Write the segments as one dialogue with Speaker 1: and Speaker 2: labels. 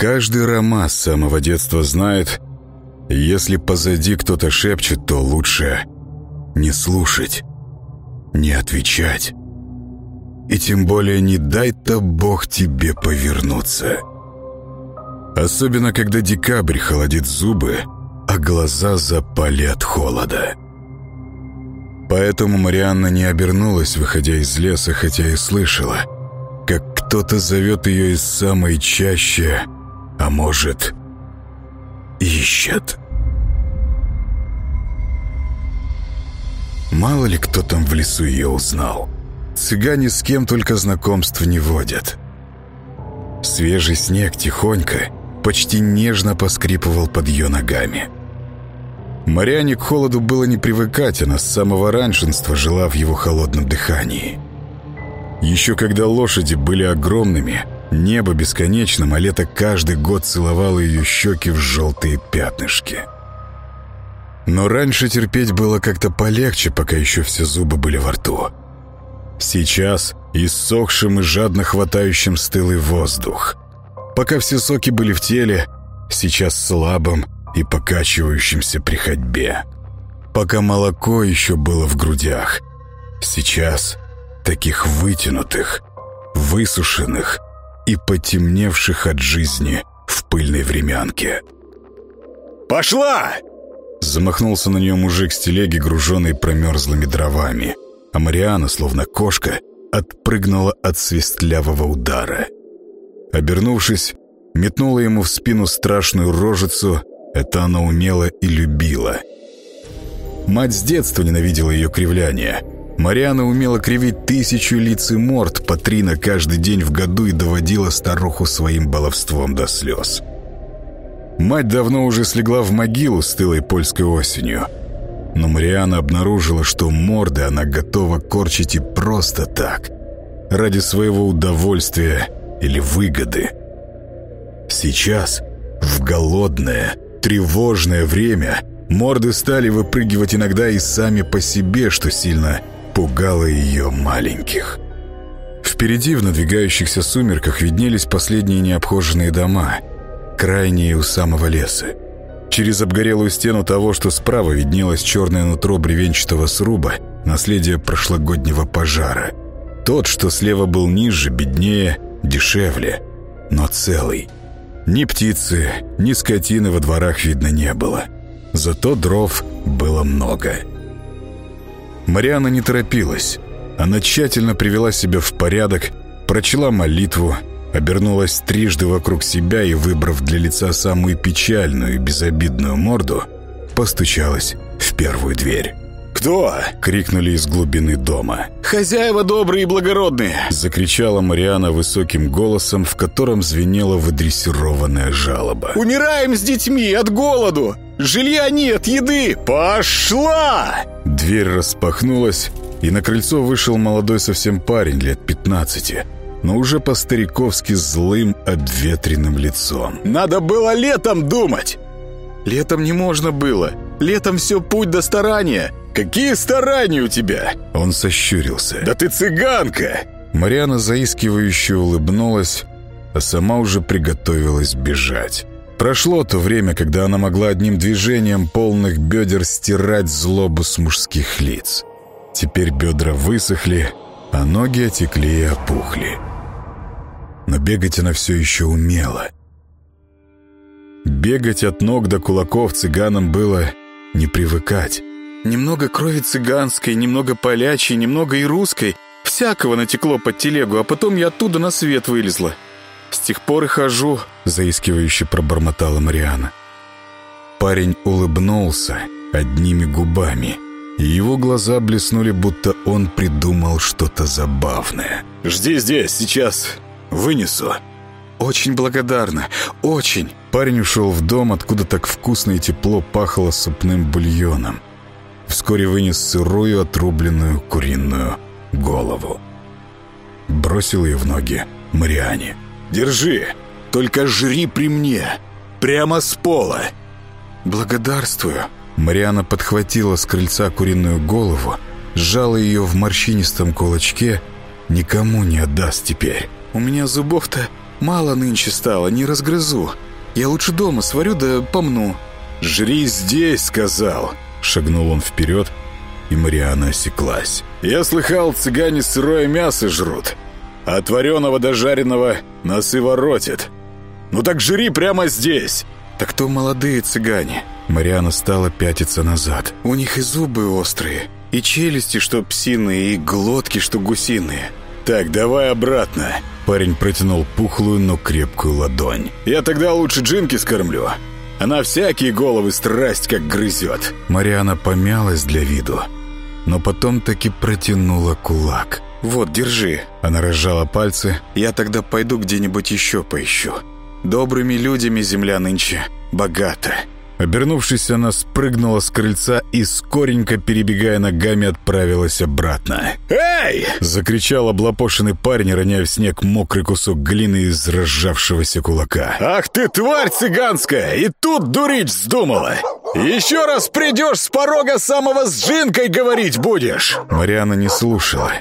Speaker 1: Каждый Рома с самого детства знает, если позади кто-то шепчет, то лучше не слушать, не отвечать. И тем более не дай-то Бог тебе повернуться. Особенно, когда декабрь холодит зубы, а глаза запали от холода. Поэтому Марианна не обернулась, выходя из леса, хотя и слышала, как кто-то зовет ее из самой чащи, а может, ищет. Мало ли кто там в лесу ее узнал. Цыгане с кем только знакомств не водят. Свежий снег тихонько, почти нежно поскрипывал под ее ногами. Мариане к холоду было не привыкать, она с самого раньшинства жила в его холодном дыхании. Еще когда лошади были огромными, небо бесконечным, а лето каждый год целовало ее щеки в желтые пятнышки. Но раньше терпеть было как-то полегче, пока еще все зубы были во рту. Сейчас иссохшим и жадно хватающим стылый воздух. Пока все соки были в теле, сейчас слабым и покачивающимся при ходьбе. Пока молоко еще было в грудях, сейчас таких вытянутых, высушенных и потемневших от жизни в пыльной времянке.
Speaker 2: «Пошла!»
Speaker 1: Замахнулся на нее мужик с телеги, груженный промерзлыми дровами. А Мариана, словно кошка, отпрыгнула от свистлявого удара. Обернувшись, метнула ему в спину страшную рожицу. Это она умела и любила. Мать с детства ненавидела ее кривляние. Мариана умела кривить тысячу лиц и морд по три на каждый день в году и доводила старуху своим баловством до слез. Мать давно уже слегла в могилу с тылой польской осенью. Но Мариана обнаружила, что морды она готова корчить и просто так, ради своего удовольствия или выгоды. Сейчас, в голодное, тревожное время, морды стали выпрыгивать иногда и сами по себе, что сильно пугало ее маленьких. Впереди в надвигающихся сумерках виднелись последние необхоженные дома – крайние у самого леса. Через обгорелую стену того, что справа виднелось черное нутро бревенчатого сруба, наследие прошлогоднего пожара. Тот, что слева был ниже, беднее, дешевле, но целый. Ни птицы, ни скотины во дворах видно не было. Зато дров было много. Мариана не торопилась. Она тщательно привела себя в порядок, прочла молитву, обернулась трижды вокруг себя и, выбрав для лица самую печальную и безобидную морду, постучалась в первую дверь.
Speaker 2: «Кто?»
Speaker 1: — крикнули из глубины дома.
Speaker 2: «Хозяева добрые и благородные!»
Speaker 1: — закричала Мариана высоким голосом, в котором звенела выдрессированная жалоба.
Speaker 2: «Умираем с детьми от голоду! Жилья нет, еды! Пошла!»
Speaker 1: Дверь распахнулась, и на крыльцо вышел молодой совсем парень лет пятнадцати — но уже по-стариковски злым, обветренным лицом.
Speaker 2: «Надо было летом думать!» «Летом не можно было. Летом все путь до старания. Какие старания у тебя?»
Speaker 1: Он сощурился.
Speaker 2: «Да ты цыганка!»
Speaker 1: Мариана заискивающе улыбнулась, а сама уже приготовилась бежать. Прошло то время, когда она могла одним движением полных бедер стирать злобу с мужских лиц. Теперь бедра высохли, а ноги отекли и опухли но бегать она все еще умела. Бегать от ног до кулаков цыганам было не привыкать.
Speaker 2: Немного крови цыганской, немного полячей, немного и русской. Всякого натекло под телегу, а потом я оттуда на свет вылезла. С тех пор и хожу,
Speaker 1: заискивающе пробормотала Мариана. Парень улыбнулся одними губами, и его глаза блеснули, будто он придумал что-то забавное.
Speaker 2: «Жди здесь, сейчас Вынесу».
Speaker 1: «Очень благодарна. Очень». Парень ушел в дом, откуда так вкусно и тепло пахло супным бульоном. Вскоре вынес сырую отрубленную куриную голову. Бросил ее в ноги Мариане.
Speaker 2: «Держи, только жри при мне, прямо с пола».
Speaker 1: «Благодарствую». Мариана подхватила с крыльца куриную голову, сжала ее в морщинистом кулачке, никому не отдаст теперь.
Speaker 2: У меня зубов-то Мало нынче стало, не разгрызу. Я лучше дома сварю да помну».
Speaker 1: «Жри здесь», — сказал. Шагнул он вперед, и Мариана осеклась. «Я слыхал, цыгане сырое мясо жрут, от вареного до жареного носы воротят. Ну так жри прямо здесь!»
Speaker 2: «Так то молодые цыгане». Мариана стала пятиться назад. «У них и зубы острые, и челюсти, что псиные, и глотки, что гусиные».
Speaker 1: «Так, давай обратно!» Парень протянул пухлую, но крепкую ладонь. «Я тогда лучше Джинки скормлю. Она всякие головы страсть как грызет».
Speaker 2: Мариана помялась для виду, но потом таки протянула кулак. «Вот, держи». Она разжала пальцы. «Я тогда пойду где-нибудь еще поищу. Добрыми людьми земля нынче богата».
Speaker 1: Обернувшись, она спрыгнула с крыльца и, скоренько перебегая ногами, отправилась обратно. «Эй!» — закричал облапошенный парень, роняя в снег мокрый кусок глины из разжавшегося кулака. «Ах ты, тварь цыганская! И тут дурить вздумала! Еще раз придешь с порога самого с Джинкой говорить будешь!» Мариана не слушала.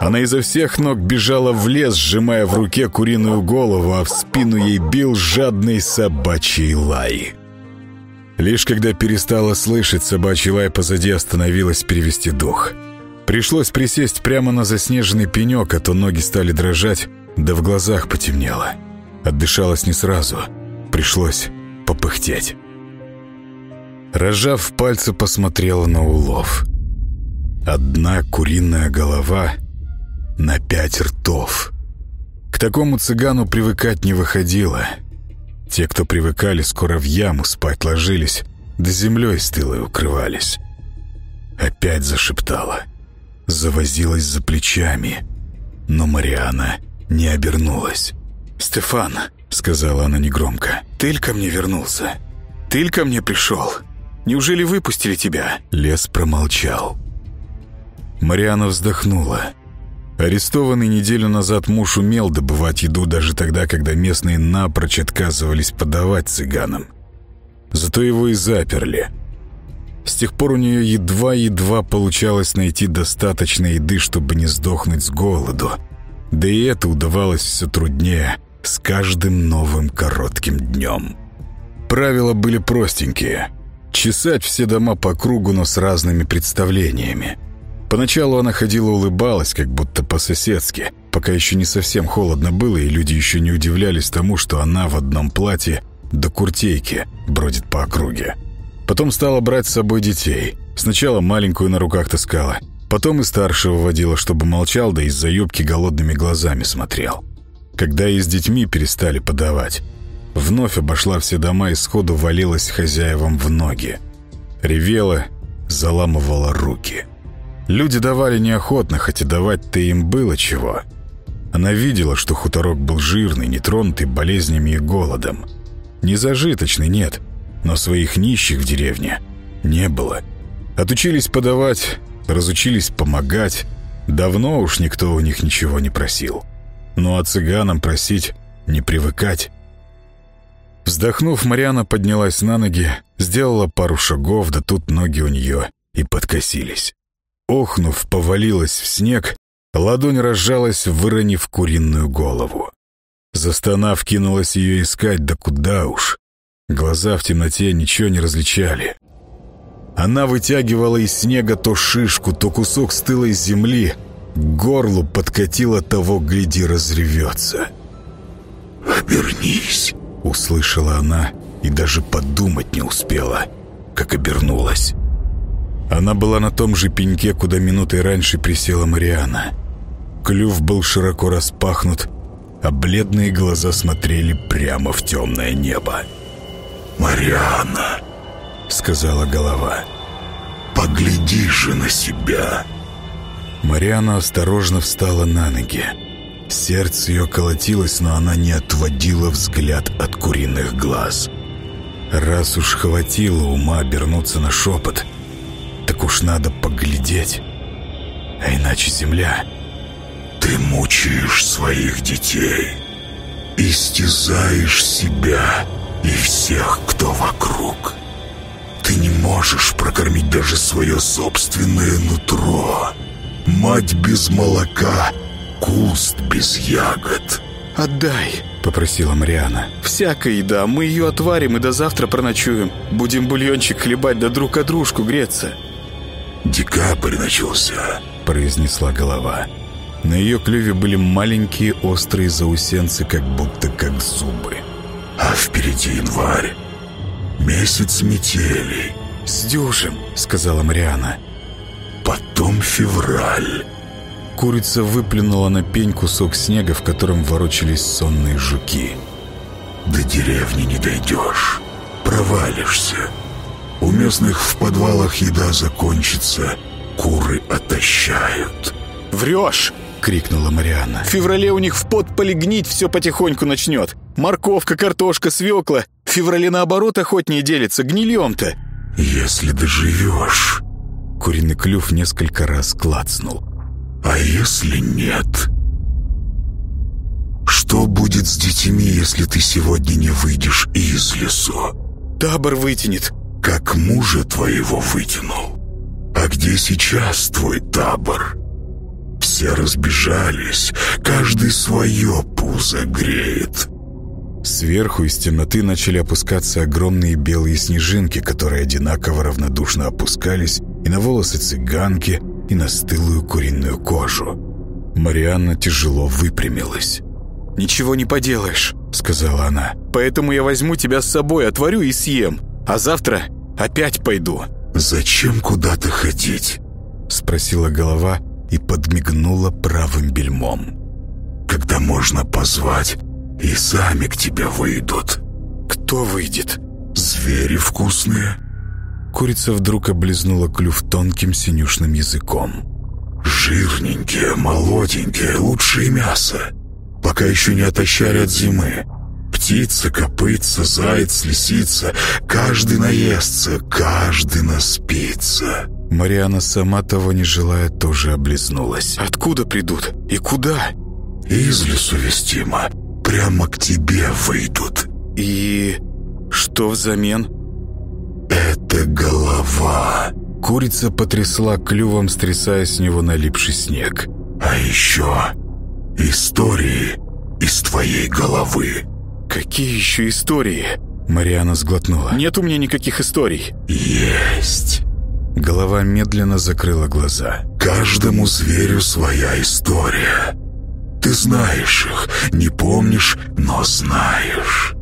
Speaker 1: Она изо всех ног бежала в лес, сжимая в руке куриную голову, а в спину ей бил жадный собачий лай. Лишь когда перестала слышать, собачий лай позади остановилась перевести дух. Пришлось присесть прямо на заснеженный пенек, а то ноги стали дрожать, да в глазах потемнело. Отдышалась не сразу. Пришлось попыхтеть. Разжав пальцы, посмотрела на улов. Одна куриная голова на пять ртов. К такому цыгану привыкать не выходило — те, кто привыкали, скоро в яму спать ложились, да землей стылой укрывались. Опять зашептала. Завозилась за плечами. Но Мариана не обернулась.
Speaker 2: «Стефан», — сказала она негромко, — «ты ко мне вернулся? Ты ко мне пришел? Неужели выпустили тебя?»
Speaker 1: Лес промолчал. Мариана вздохнула. Арестованный неделю назад муж умел добывать еду даже тогда, когда местные напрочь отказывались подавать цыганам. Зато его и заперли. С тех пор у нее едва-едва получалось найти достаточно еды, чтобы не сдохнуть с голоду. Да и это удавалось все труднее с каждым новым коротким днем. Правила были простенькие. Чесать все дома по кругу, но с разными представлениями – Поначалу она ходила улыбалась, как будто по-соседски, пока еще не совсем холодно было, и люди еще не удивлялись тому, что она в одном платье до куртейки бродит по округе. Потом стала брать с собой детей. Сначала маленькую на руках таскала, потом и старшего водила, чтобы молчал, да из-за юбки голодными глазами смотрел. Когда и с детьми перестали подавать, вновь обошла все дома и сходу валилась хозяевам в ноги. Ревела, заламывала руки. Люди давали неохотно, хотя давать-то им было чего. Она видела, что хуторок был жирный, нетронутый болезнями и голодом. Не зажиточный, нет, но своих нищих в деревне не было. Отучились подавать, разучились помогать. Давно уж никто у них ничего не просил. Ну а цыганам просить не привыкать. Вздохнув, Марьяна поднялась на ноги, сделала пару шагов, да тут ноги у нее и подкосились. Охнув, повалилась в снег, ладонь разжалась, выронив куриную голову. Застонав, кинулась ее искать, да куда уж. Глаза в темноте ничего не различали. Она вытягивала из снега то шишку, то кусок стылой земли. К горлу подкатила того, гляди, разревется.
Speaker 3: «Обернись!»
Speaker 1: — услышала она и даже подумать не успела, как обернулась. Она была на том же пеньке, куда минутой раньше присела Мариана. Клюв был широко распахнут, а бледные глаза смотрели прямо в темное небо.
Speaker 3: «Мариана», —
Speaker 1: сказала голова, —
Speaker 3: «погляди же на себя».
Speaker 1: Мариана осторожно встала на ноги. Сердце ее колотилось, но она не отводила взгляд от куриных глаз. Раз уж хватило ума обернуться на шепот — так уж надо поглядеть. А иначе земля...
Speaker 3: Ты мучаешь своих детей, истязаешь себя и всех, кто вокруг. Ты не можешь прокормить даже свое собственное нутро. Мать без молока, куст без ягод.
Speaker 2: «Отдай!» — попросила Мариана.
Speaker 1: «Всякая еда. Мы ее отварим и до завтра проночуем. Будем бульончик хлебать, да друг о дружку греться».
Speaker 3: «Декабрь начался», —
Speaker 2: произнесла голова. На ее клюве были маленькие острые заусенцы, как будто как зубы.
Speaker 3: «А впереди январь. Месяц метелей».
Speaker 2: «Сдюжим», — сказала Мариана.
Speaker 3: «Потом февраль».
Speaker 2: Курица выплюнула на пень кусок снега, в котором ворочались сонные жуки.
Speaker 3: «До деревни не дойдешь. Провалишься. У местных в подвалах еда закончится. Куры отощают».
Speaker 1: «Врешь!»
Speaker 2: — крикнула Марианна.
Speaker 1: «В феврале у них в подполе гнить все потихоньку начнет. Морковка, картошка, свекла. В феврале наоборот охотнее делится, гнильем-то».
Speaker 3: «Если доживешь...»
Speaker 2: Куриный клюв несколько раз клацнул.
Speaker 3: А если нет? Что будет с детьми, если ты сегодня не выйдешь из лесу?
Speaker 1: Табор вытянет.
Speaker 3: Как мужа твоего вытянул. А где сейчас твой табор? Все разбежались, каждый свое пузо греет.
Speaker 2: Сверху из темноты начали опускаться огромные белые снежинки, которые одинаково равнодушно опускались и на волосы цыганки, и на стылую куриную кожу. Марианна тяжело выпрямилась.
Speaker 1: «Ничего не поделаешь», —
Speaker 2: сказала она.
Speaker 1: «Поэтому я возьму тебя с собой, отварю и съем. А завтра опять пойду».
Speaker 3: «Зачем куда-то ходить?»
Speaker 2: — спросила голова и подмигнула правым бельмом.
Speaker 3: «Когда можно позвать, и сами к тебе выйдут».
Speaker 1: «Кто выйдет?»
Speaker 3: «Звери вкусные».
Speaker 2: Курица вдруг облизнула клюв тонким синюшным языком.
Speaker 3: «Жирненькие, молоденькие, лучшее мясо. Пока еще не отощали от зимы. Птица, копытца, заяц, лисица. Каждый наестся, каждый наспится».
Speaker 2: Мариана, сама того не желая, тоже облизнулась.
Speaker 1: «Откуда придут? И куда?»
Speaker 3: «Из лесу вестимо. Прямо к тебе выйдут».
Speaker 1: «И что взамен?»
Speaker 3: «Это голова!»
Speaker 2: Курица потрясла клювом, стрясая с него налипший снег.
Speaker 3: «А еще истории из твоей головы!»
Speaker 1: «Какие еще истории?»
Speaker 2: Мариана сглотнула.
Speaker 1: «Нет у меня никаких историй».
Speaker 3: «Есть!»
Speaker 2: Голова медленно закрыла глаза.
Speaker 3: «Каждому зверю своя история. Ты знаешь их, не помнишь, но знаешь».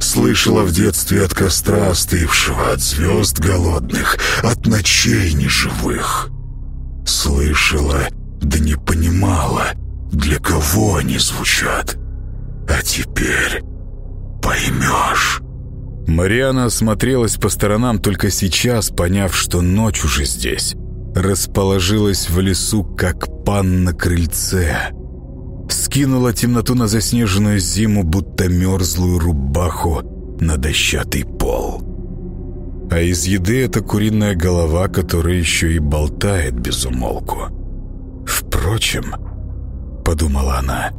Speaker 3: Слышала в детстве от костра остывшего, от звезд голодных, от ночей неживых. Слышала, да не понимала, для кого они звучат. А теперь поймешь.
Speaker 2: Мариана осмотрелась по сторонам только сейчас, поняв, что ночь уже здесь. Расположилась в лесу, как пан на крыльце. Скинула темноту на заснеженную зиму, будто мерзлую рубаху на дощатый пол. А из еды это куриная голова, которая еще и болтает без умолку. Впрочем, подумала она,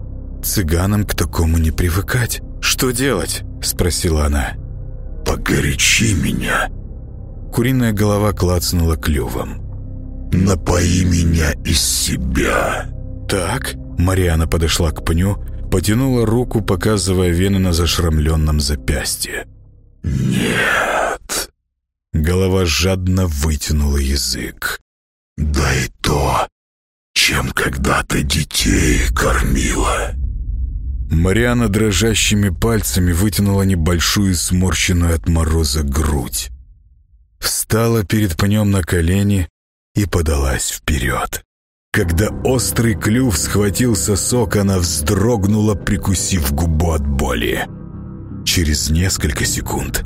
Speaker 2: цыганам к такому не привыкать.
Speaker 1: «Что делать?» — спросила она.
Speaker 3: «Погорячи меня!»
Speaker 2: Куриная голова клацнула клювом.
Speaker 3: «Напои меня из себя!»
Speaker 1: «Так?»
Speaker 2: Мариана подошла к пню, потянула руку, показывая вены на зашрамленном запястье.
Speaker 3: «Нет!»
Speaker 2: Голова жадно вытянула язык.
Speaker 3: «Дай то, чем когда-то детей кормила!»
Speaker 2: Мариана дрожащими пальцами вытянула небольшую сморщенную от мороза грудь. Встала перед пнем на колени и подалась вперед. Когда острый клюв схватил сосок, она вздрогнула, прикусив губу от боли. Через несколько секунд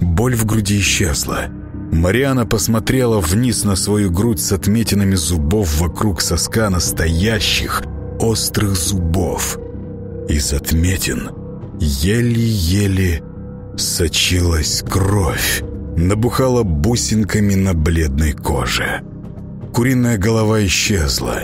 Speaker 2: боль в груди исчезла. Мариана посмотрела вниз на свою грудь с отметинами зубов вокруг соска настоящих острых зубов. Из отметин еле-еле сочилась кровь, набухала бусинками на бледной коже. Куриная голова исчезла.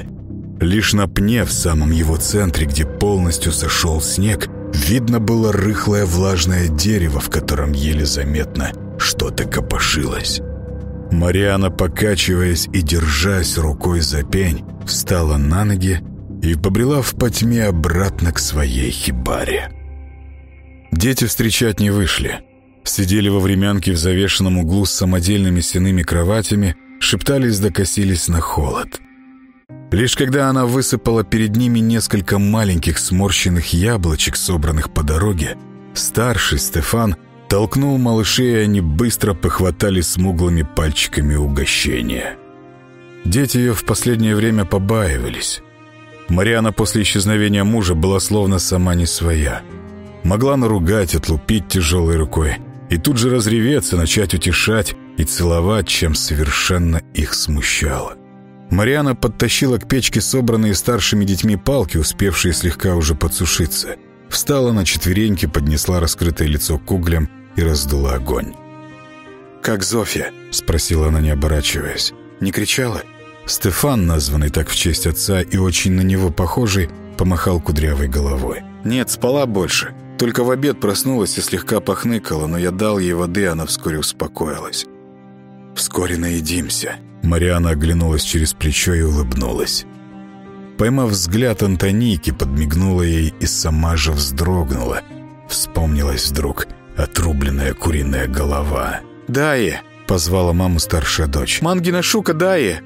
Speaker 2: Лишь на пне в самом его центре, где полностью сошел снег, видно было рыхлое влажное дерево, в котором еле заметно что-то копошилось. Мариана, покачиваясь и держась рукой за пень, встала на ноги и побрела в потьме обратно к своей хибаре.
Speaker 1: Дети встречать не вышли. Сидели во времянке в завешенном углу с самодельными стенными кроватями, шептались да косились на холод. Лишь когда она высыпала перед ними несколько маленьких сморщенных яблочек, собранных по дороге, старший Стефан толкнул малышей, и они быстро похватали смуглыми пальчиками угощения. Дети ее в последнее время побаивались. Мариана после исчезновения мужа была словно сама не своя. Могла наругать, отлупить тяжелой рукой и тут же разреветься, начать утешать и целовать, чем совершенно их смущало. Мариана подтащила к печке собранные старшими детьми палки, успевшие слегка уже подсушиться. Встала на четвереньки, поднесла раскрытое лицо к углям и раздула огонь. «Как Зофья?» — спросила она, не оборачиваясь. «Не кричала?» Стефан, названный так в честь отца и очень на него похожий, помахал кудрявой головой. «Нет, спала больше. Только в обед проснулась и слегка похныкала, но я дал ей воды, она вскоре успокоилась. «Вскоре наедимся». Мариана оглянулась через плечо и улыбнулась. Поймав взгляд Антоники, подмигнула ей и сама же вздрогнула. Вспомнилась вдруг отрубленная куриная голова. «Дае!» — позвала маму старшая дочь. «Мангина шука, Дае!»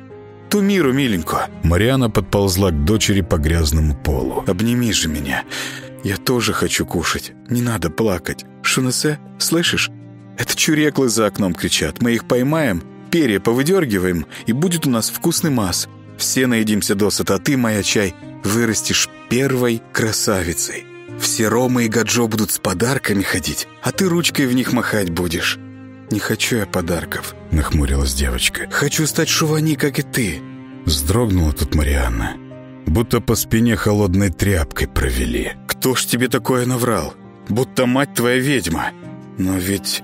Speaker 1: Ту миру, миленькую». Мариана подползла к дочери по грязному полу. «Обними же меня. Я тоже хочу кушать. Не надо плакать. Шунесе, слышишь? Это чуреклы за окном кричат. Мы их поймаем, перья повыдергиваем, и будет у нас вкусный масс. Все наедимся досыта, а ты, моя чай, вырастешь первой красавицей. Все Ромы и Гаджо будут с подарками ходить, а ты ручкой в них махать будешь. «Не хочу я подарков», — нахмурилась девочка. «Хочу стать шувани, как и ты». Вздрогнула тут Марианна. Будто по спине холодной тряпкой провели. «Кто ж тебе такое наврал? Будто мать твоя ведьма. Но ведь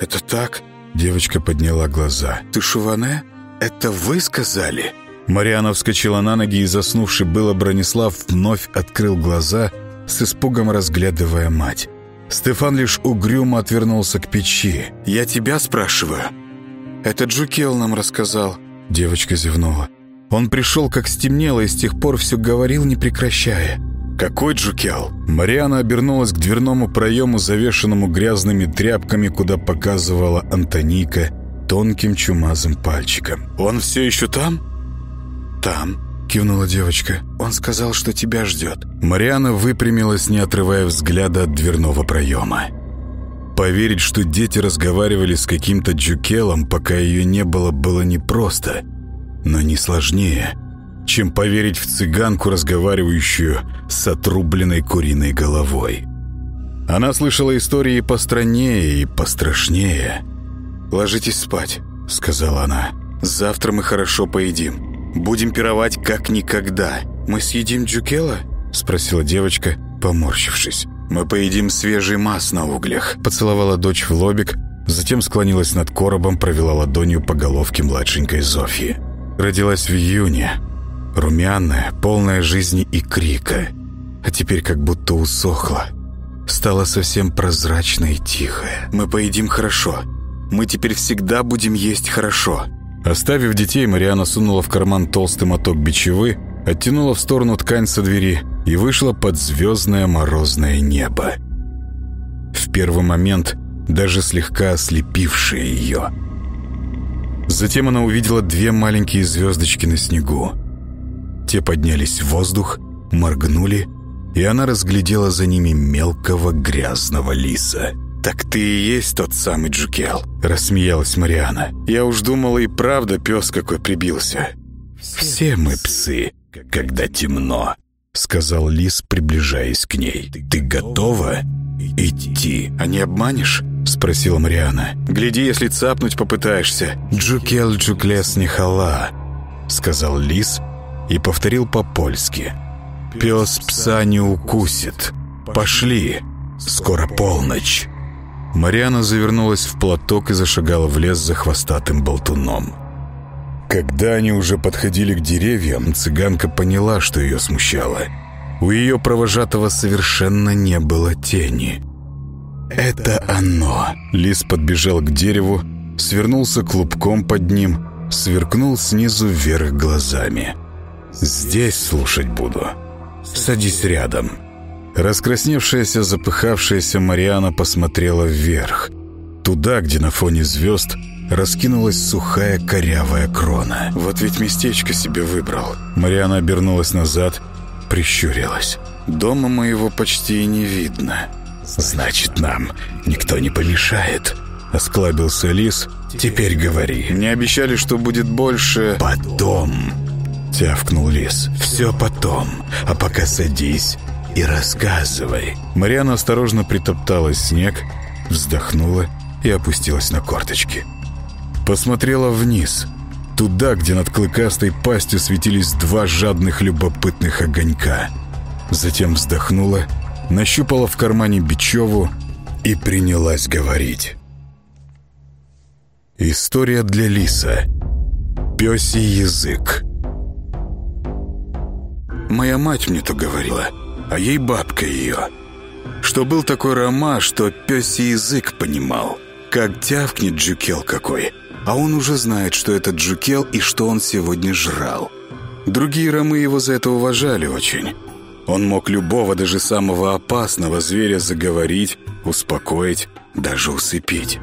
Speaker 1: это так?» Девочка подняла глаза. «Ты Шуване? Это вы сказали?» Мариана вскочила на ноги и, заснувший было Бронислав, вновь открыл глаза, с испугом разглядывая мать. Стефан лишь угрюмо отвернулся к печи. «Я тебя спрашиваю?» «Это Джукел нам рассказал», — девочка зевнула. «Он пришел, как стемнело, и с тех пор все говорил, не прекращая». «Какой Джукел?» Мариана обернулась к дверному проему, завешенному грязными тряпками, куда показывала Антоника тонким чумазым пальчиком. «Он все еще там?» «Там», — кивнула девочка. «Он сказал, что тебя ждет». Мариана выпрямилась, не отрывая взгляда от дверного проема. Поверить, что дети разговаривали с каким-то Джукелом, пока ее не было, было непросто, но не сложнее, чем поверить в цыганку, разговаривающую с отрубленной куриной головой. Она слышала истории постраннее и пострашнее. «Ложитесь спать», — сказала она. «Завтра мы хорошо поедим». Будем пировать как никогда. Мы съедим джукела?» — спросила девочка, поморщившись. «Мы поедим свежий мас на углях», — поцеловала дочь в лобик, затем склонилась над коробом, провела ладонью по головке младшенькой Зофьи. Родилась в июне, румяная, полная жизни и крика, а теперь как будто усохла. Стала совсем прозрачной и тихая. «Мы поедим хорошо. Мы теперь всегда будем есть хорошо», Оставив детей, Мариана сунула в карман толстый моток бичевы, оттянула в сторону ткань со двери и вышла под звездное морозное небо. В первый момент даже слегка ослепившее ее. Затем она увидела две маленькие звездочки на снегу. Те поднялись в воздух, моргнули, и она разглядела за ними мелкого грязного лиса. «Так ты и есть тот самый Джукел», — рассмеялась Мариана. «Я уж думала и правда пес какой прибился». «Все мы псы, когда темно», — сказал лис, приближаясь к ней. «Ты готова идти?» «А не обманешь?» — спросила Мариана. «Гляди, если цапнуть попытаешься». «Джукел джуклес нехала», — сказал лис и повторил по-польски. «Пес пса не укусит. Пошли, скоро полночь». Мариана завернулась в платок и зашагала в лес за хвостатым болтуном. Когда они уже подходили к деревьям, цыганка поняла, что ее смущало. У ее провожатого совершенно не было тени. «Это оно!» Лис подбежал к дереву, свернулся клубком под ним, сверкнул снизу вверх глазами. «Здесь слушать буду. Садись рядом». Раскрасневшаяся, запыхавшаяся Мариана посмотрела вверх. Туда, где на фоне звезд раскинулась сухая корявая крона. Вот ведь местечко себе выбрал. Мариана обернулась назад, прищурилась. Дома моего почти и не видно. Значит, нам никто не помешает. Осклабился лис. Теперь говори. Мне обещали, что будет больше...
Speaker 3: Потом. Тявкнул лис. Все потом. А пока садись и рассказывай.
Speaker 1: Мариана осторожно притоптала снег, вздохнула и опустилась на корточки. Посмотрела вниз, туда, где над клыкастой пастью светились два жадных любопытных огонька. Затем вздохнула, нащупала в кармане бечеву и принялась говорить. История для лиса. Пёсий язык. Моя мать мне то говорила, а ей бабка ее. Что был такой рома, что пёсий язык понимал. Как тявкнет джукел какой, а он уже знает, что это джукел и что он сегодня жрал. Другие ромы его за это уважали очень. Он мог любого, даже самого опасного зверя заговорить, успокоить, даже усыпить.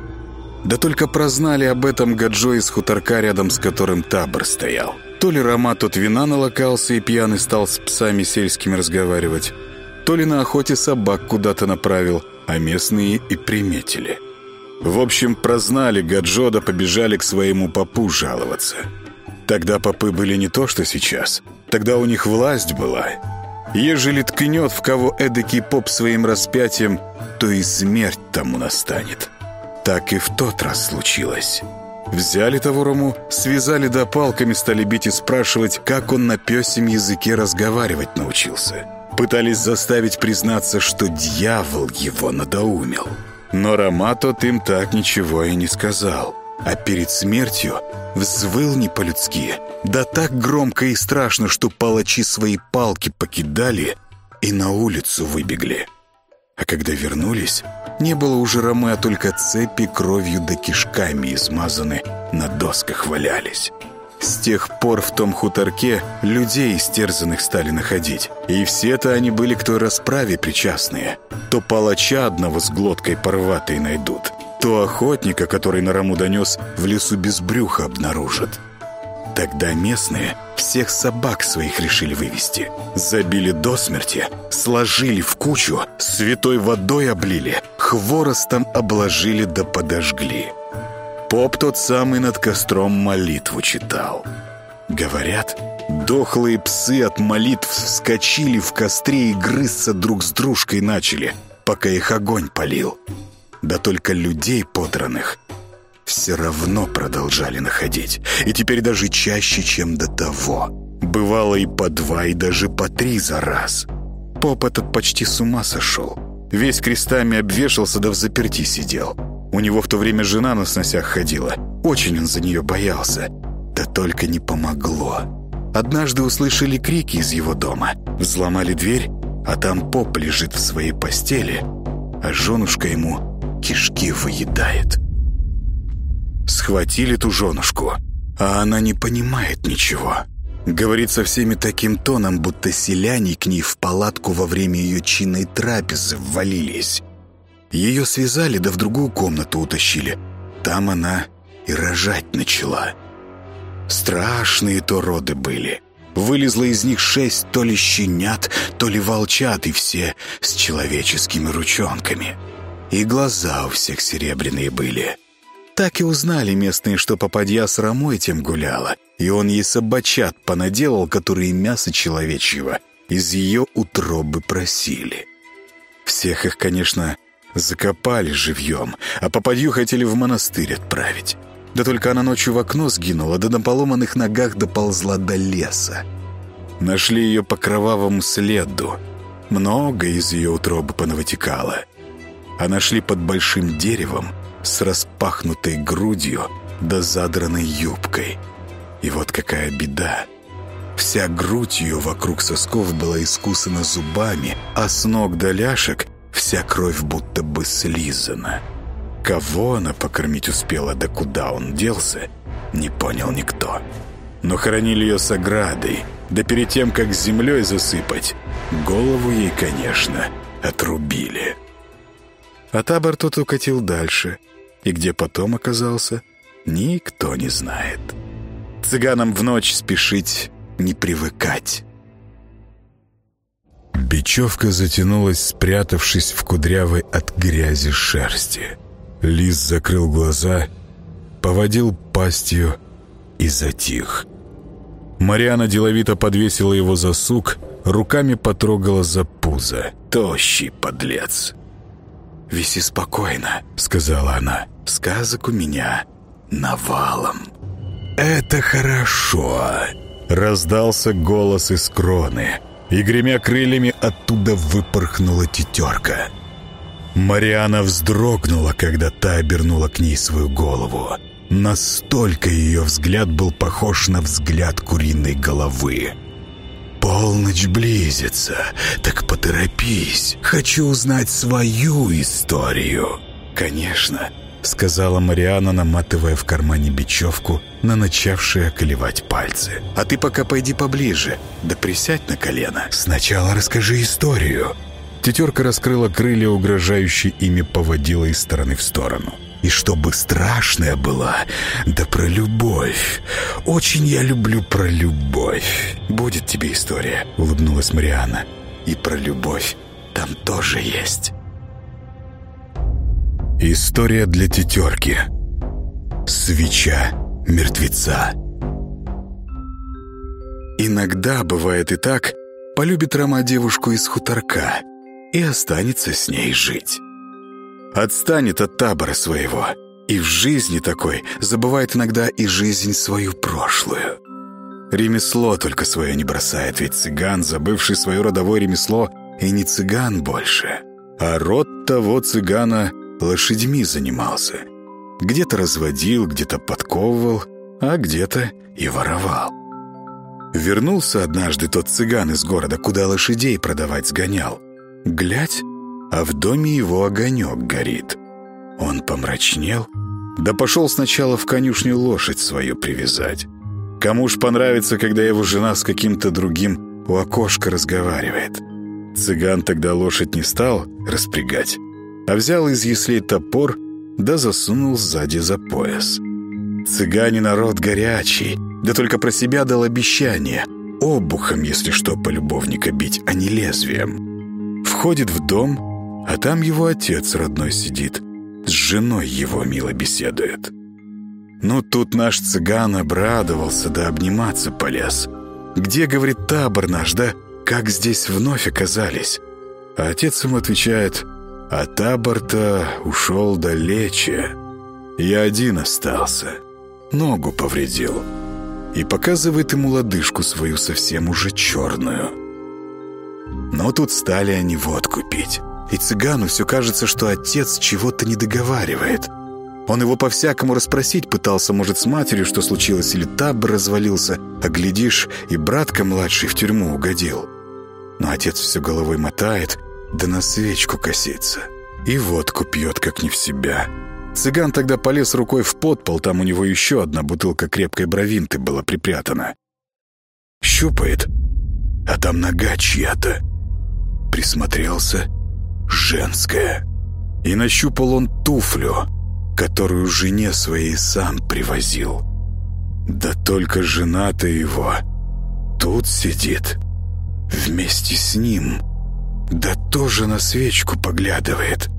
Speaker 1: Да только прознали об этом Гаджо из хуторка, рядом с которым табор стоял. То ли Рома тот вина налокался и пьяный стал с псами сельскими разговаривать, то ли на охоте собак куда-то направил, а местные и приметили. В общем, прознали Гаджода, побежали к своему попу жаловаться. Тогда попы были не то, что сейчас. Тогда у них власть была. Ежели ткнет в кого эдакий поп своим распятием, то и смерть тому настанет. Так и в тот раз случилось. Взяли того Рому, связали да палками стали бить и спрашивать, как он на пёсем языке разговаривать научился. Пытались заставить признаться, что дьявол его надоумил. Но Рома тот им так ничего и не сказал. А перед смертью взвыл не по-людски. Да так громко и страшно, что палачи свои палки покидали и на улицу выбегли. А когда вернулись, не было уже Ромы, а только цепи кровью да кишками измазаны на досках валялись. С тех пор в том хуторке людей истерзанных стали находить. И все-то они были к той расправе причастные. То палача одного с глоткой порватой найдут, то охотника, который на рому донес, в лесу без брюха обнаружат. Тогда местные всех собак своих решили вывести. Забили до смерти, сложили в кучу, святой водой облили, хворостом обложили да подожгли. Поп тот самый над костром молитву читал. Говорят, дохлые псы от молитв вскочили в костре и грызться друг с дружкой начали, пока их огонь полил. Да только людей подранных все равно продолжали находить. И теперь даже чаще, чем до того. Бывало и по два, и даже по три за раз. Поп этот почти с ума сошел. Весь крестами обвешался, да в заперти сидел. У него в то время жена на сносях ходила. Очень он за нее боялся. Да только не помогло. Однажды услышали крики из его дома. Взломали дверь, а там поп лежит в своей постели, а женушка ему кишки выедает. Схватили ту женушку, а она не понимает ничего. Говорит со всеми таким тоном, будто селяне к ней в палатку во время ее чинной трапезы ввалились. Ее связали, да в другую комнату утащили. Там она и рожать начала. Страшные то роды были. Вылезло из них шесть то ли щенят, то ли волчат, и все с человеческими ручонками. И глаза у всех серебряные были. Так и узнали местные, что попадья с Ромой тем гуляла, и он ей собачат понаделал, которые мясо человечьего из ее утробы просили. Всех их, конечно, Закопали живьем, а попадью хотели в монастырь отправить. Да только она ночью в окно сгинула, да на поломанных ногах доползла до леса. Нашли ее по кровавому следу. Много из ее утробы понавытекало. А нашли под большим деревом с распахнутой грудью да задранной юбкой. И вот какая беда. Вся грудь ее вокруг сосков была искусана зубами, а с ног до ляшек Вся кровь будто бы слизана. Кого она покормить успела, да куда он делся, не понял никто. Но хоронили ее с оградой, да перед тем, как землей засыпать,
Speaker 2: Голову ей, конечно, отрубили. А табор тут укатил дальше. И где потом оказался, никто не знает. Цыганам в ночь спешить не привыкать.
Speaker 1: Бечевка затянулась, спрятавшись в кудрявой от грязи шерсти. Лис закрыл глаза, поводил пастью и затих. Мариана деловито подвесила его за сук, руками потрогала за пузо.
Speaker 2: «Тощий подлец!» «Виси спокойно», — сказала она. «Сказок у меня навалом».
Speaker 1: «Это хорошо!» — раздался голос из кроны, и, гремя крыльями, оттуда выпорхнула тетерка. Мариана вздрогнула, когда та обернула к ней свою голову. Настолько ее взгляд был похож на взгляд куриной головы. «Полночь близится, так поторопись. Хочу узнать свою историю».
Speaker 2: «Конечно», — сказала Мариана, наматывая в кармане бечевку на начавшие околевать пальцы. «А ты пока пойди поближе, да присядь на колено.
Speaker 1: Сначала расскажи историю».
Speaker 2: Тетерка раскрыла крылья, угрожающе ими поводила из стороны в сторону
Speaker 1: и чтобы страшная была, да про любовь. Очень я люблю про любовь.
Speaker 2: Будет тебе история, улыбнулась Мариана. И про любовь там тоже есть.
Speaker 1: История для тетерки. Свеча мертвеца.
Speaker 2: Иногда бывает и так, полюбит Рома девушку из хуторка и останется с ней жить отстанет от табора своего. И в жизни такой забывает иногда и жизнь свою прошлую. Ремесло только свое не бросает, ведь цыган, забывший свое родовое ремесло, и не цыган больше. А род того цыгана лошадьми занимался. Где-то разводил, где-то подковывал, а где-то и воровал. Вернулся однажды тот цыган из города, куда лошадей продавать сгонял. Глядь, а в доме его огонек горит. Он помрачнел, да пошел сначала в конюшню лошадь свою привязать. Кому ж понравится, когда его жена с каким-то другим у окошка разговаривает. Цыган тогда лошадь не стал распрягать, а взял из яслей топор, да засунул сзади за пояс. Цыгане народ горячий, да только про себя дал обещание — обухом, если что, полюбовника бить, а не лезвием. Входит в дом — а там его отец родной сидит, с женой его мило беседует. Ну, тут наш цыган обрадовался, да обниматься полез. Где, говорит, табор наш, да как здесь вновь оказались? А отец ему отвечает, а табор-то ушел далече. Я один остался, ногу повредил. И показывает ему лодыжку свою совсем уже черную. Но тут стали они водку пить. И цыгану все кажется, что отец чего-то не договаривает. Он его по-всякому расспросить пытался, может, с матерью, что случилось, или табор развалился, а глядишь, и братка младший в тюрьму угодил. Но отец все головой мотает, да на свечку косится. И водку пьет, как не в себя. Цыган тогда полез рукой в подпол, там у него еще одна бутылка крепкой бровинты была припрятана. Щупает, а там нога чья-то. Присмотрелся — женское. И нащупал он туфлю, которую жене своей сам привозил. Да только жена-то его тут сидит, вместе с ним, да тоже на свечку поглядывает.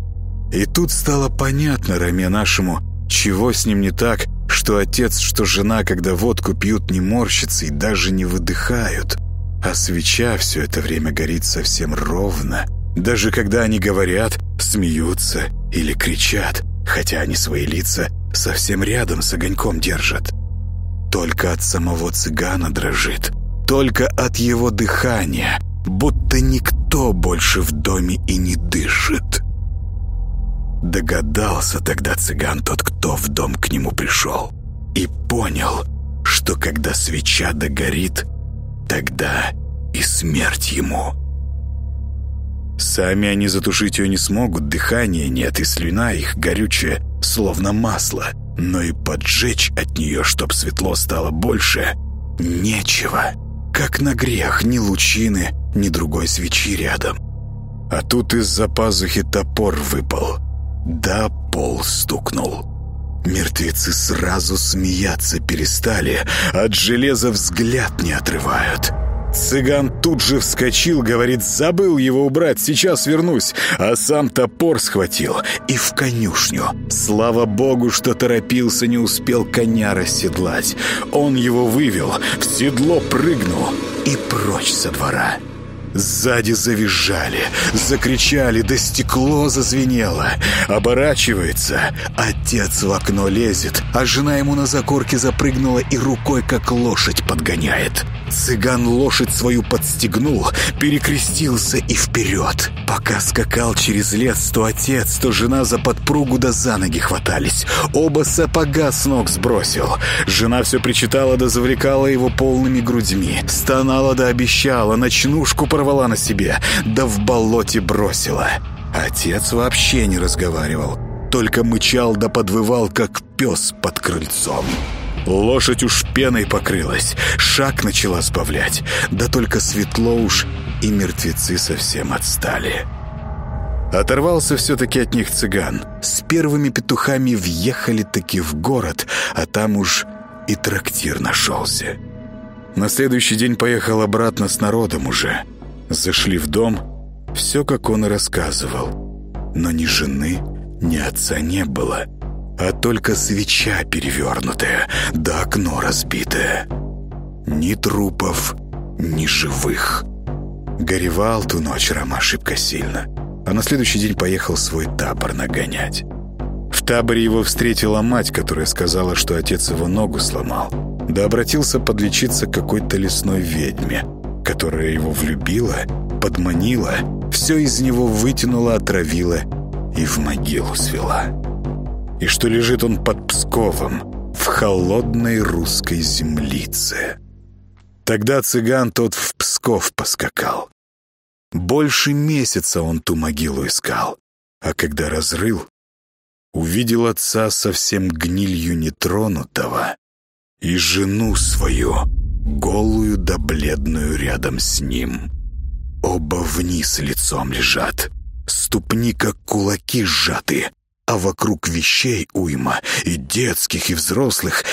Speaker 2: И тут стало понятно Раме нашему, чего с ним не так, что отец, что жена, когда водку пьют, не морщатся и даже не выдыхают, а свеча все это время горит совсем ровно — даже когда они говорят, смеются или кричат, хотя они свои лица совсем рядом с огоньком держат. Только от самого цыгана дрожит, только от его дыхания, будто никто больше в доме и не дышит. Догадался тогда цыган тот, кто в дом к нему пришел, и понял, что когда свеча догорит, тогда и смерть ему — Сами они затушить ее не смогут, дыхания нет, и слюна их горючая, словно масло. Но и поджечь от нее, чтоб светло стало больше, нечего. Как на грех ни лучины, ни другой свечи рядом. А тут из-за пазухи топор выпал. Да пол стукнул. Мертвецы сразу смеяться перестали, от железа взгляд не отрывают. Цыган тут же вскочил, говорит, забыл его убрать, сейчас вернусь, а сам топор схватил и в конюшню. Слава богу, что торопился, не успел коня расседлать. Он его вывел, в седло прыгнул и прочь со двора. Сзади завизжали, закричали, да стекло зазвенело. Оборачивается, отец в окно лезет, а жена ему на закорке запрыгнула и рукой как лошадь подгоняет. Цыган лошадь свою подстегнул, перекрестился и вперед. Пока скакал через лес, то отец, то жена за подпругу да за ноги хватались. Оба сапога с ног сбросил. Жена все причитала да завлекала его полными грудьми. Стонала да обещала, ночнушку порвала на себе, да в болоте бросила. Отец вообще не разговаривал, только мычал да подвывал, как пес под крыльцом. Лошадь уж пеной покрылась, шаг начала сбавлять, да только светло уж, и мертвецы совсем отстали. Оторвался все-таки от них цыган. С первыми петухами въехали-таки в город, а там уж и трактир нашелся. На следующий день поехал обратно с народом уже. Зашли в дом, все, как он и рассказывал. Но ни жены, ни отца не было а только свеча перевернутая, да окно разбитое. Ни трупов, ни живых. Горевал ту ночь Рома шибко сильно, а на следующий день поехал свой табор нагонять. В таборе его встретила мать, которая сказала, что отец его ногу сломал, да обратился подлечиться к какой-то лесной ведьме, которая его влюбила, подманила, все из него вытянула, отравила и в могилу свела и что лежит он под Псковом, в холодной русской землице. Тогда цыган тот в Псков поскакал. Больше месяца он ту могилу искал, а когда разрыл, увидел отца совсем гнилью нетронутого и жену свою, голую да бледную рядом с ним. Оба вниз лицом лежат, ступни как кулаки сжаты, а вокруг вещей уйма, и детских, и взрослых,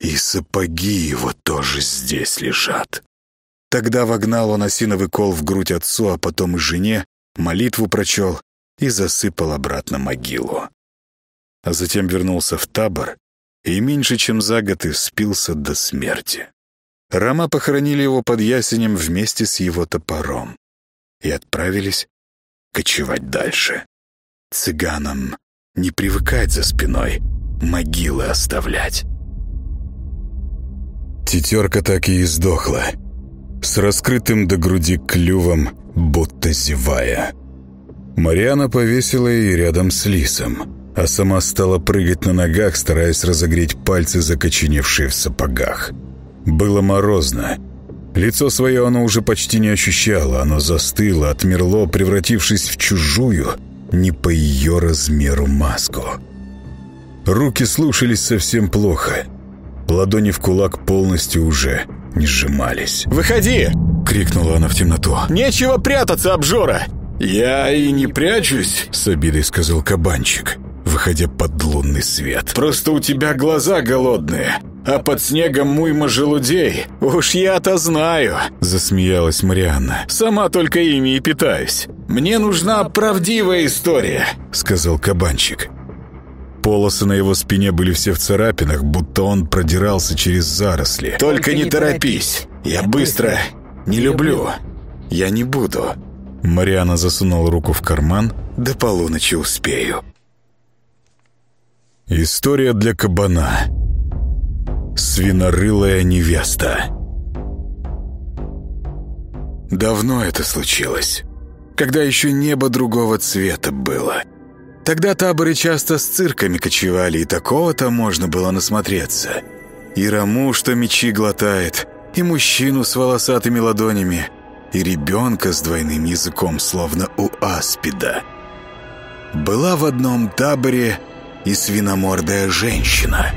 Speaker 2: и сапоги его тоже здесь лежат. Тогда вогнал он осиновый кол в грудь отцу, а потом и жене, молитву прочел и засыпал обратно могилу. А затем вернулся в табор и меньше чем за год и спился до смерти. Рома похоронили его под ясенем вместе с его топором и отправились кочевать дальше. Цыганам не привыкать за спиной, могилы оставлять. Тетерка так и издохла, с раскрытым до груди клювом, будто зевая. Мариана повесила ее рядом с лисом, а сама стала прыгать на ногах, стараясь разогреть пальцы, закоченевшие в сапогах. Было морозно. Лицо свое оно уже почти не ощущало, оно застыло, отмерло, превратившись в чужую, не по ее размеру маску. Руки слушались совсем плохо. Ладони в кулак полностью уже не сжимались.
Speaker 4: «Выходи!»
Speaker 2: — крикнула она в темноту.
Speaker 4: «Нечего прятаться, обжора!»
Speaker 3: «Я и не прячусь», —
Speaker 2: с обидой сказал кабанчик, выходя под лунный свет.
Speaker 3: «Просто у тебя глаза голодные, а под снегом муйма желудей.
Speaker 4: Уж я-то знаю», —
Speaker 2: засмеялась Марианна.
Speaker 4: «Сама только ими и питаюсь».
Speaker 3: «Мне нужна правдивая история», —
Speaker 2: сказал кабанчик. Полосы на его спине были все в царапинах, будто он продирался через заросли.
Speaker 3: «Только, не, не торопись. Я быстро не люблю.
Speaker 2: Я не буду». Мариана засунула руку в карман. «До полуночи успею». История для кабана. Свинорылая невеста. Давно это случилось когда еще небо другого цвета было. Тогда таборы часто с цирками кочевали, и такого-то можно было насмотреться. И рому, что мечи глотает, и мужчину с волосатыми ладонями, и ребенка с двойным языком, словно у аспида. Была в одном таборе и свиномордая женщина.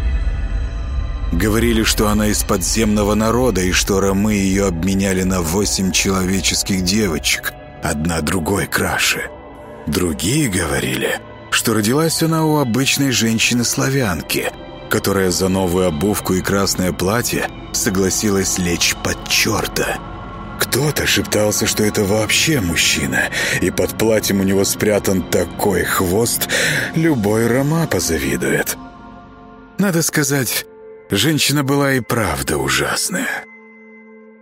Speaker 2: Говорили, что она из подземного народа и что ромы ее обменяли на восемь человеческих девочек, одна другой краше. Другие говорили, что родилась она у обычной женщины-славянки, которая за новую обувку и красное платье согласилась лечь под черта. Кто-то шептался, что это вообще мужчина, и под платьем у него спрятан такой хвост, любой рома позавидует. Надо сказать, женщина была и правда ужасная.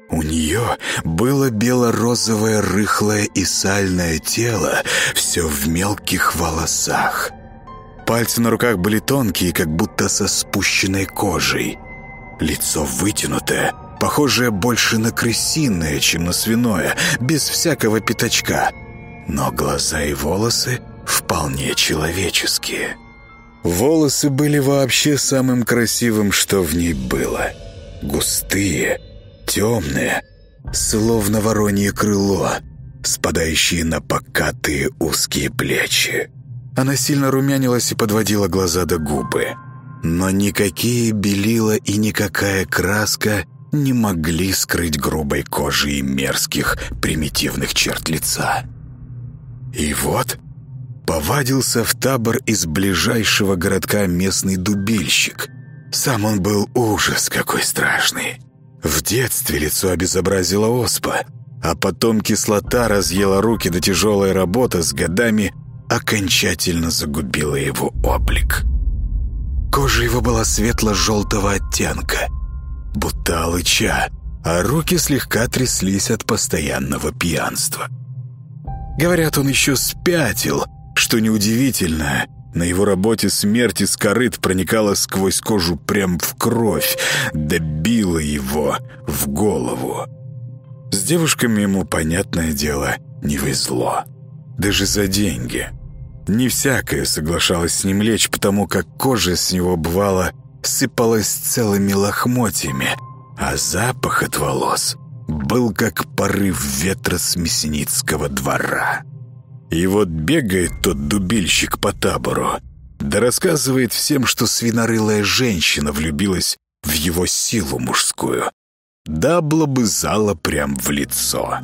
Speaker 2: У нее было бело-розовое рыхлое и сальное тело, все в мелких волосах. Пальцы на руках были тонкие, как будто со спущенной кожей. Лицо вытянутое, похожее больше на крысиное, чем на свиное, без всякого пятачка. Но глаза и волосы вполне человеческие. Волосы были вообще самым красивым, что в ней было. Густые, темные, словно воронье крыло, спадающие на покатые узкие плечи. Она сильно румянилась и подводила глаза до губы. Но никакие белила и никакая краска не могли скрыть грубой кожи и мерзких, примитивных черт лица. И вот повадился в табор из ближайшего городка местный дубильщик. Сам он был ужас какой страшный. В детстве лицо обезобразила оспа, а потом кислота разъела руки, да тяжелая работа с годами окончательно загубила его облик. Кожа его была светло-желтого оттенка, будто алыча, а руки слегка тряслись от постоянного пьянства. Говорят, он еще спятил, что неудивительно, на его работе смерть из корыт проникала сквозь кожу прям в кровь, добила его в голову. С девушками ему, понятное дело, не везло. Даже за деньги. Не всякое соглашалось с ним лечь, потому как кожа с него, бывало, сыпалась целыми лохмотьями, а запах от волос был как порыв ветра с мясницкого двора. И вот бегает тот дубильщик по табору, да рассказывает всем, что свинорылая женщина влюбилась в его силу мужскую. Дабло бы зала прям в лицо.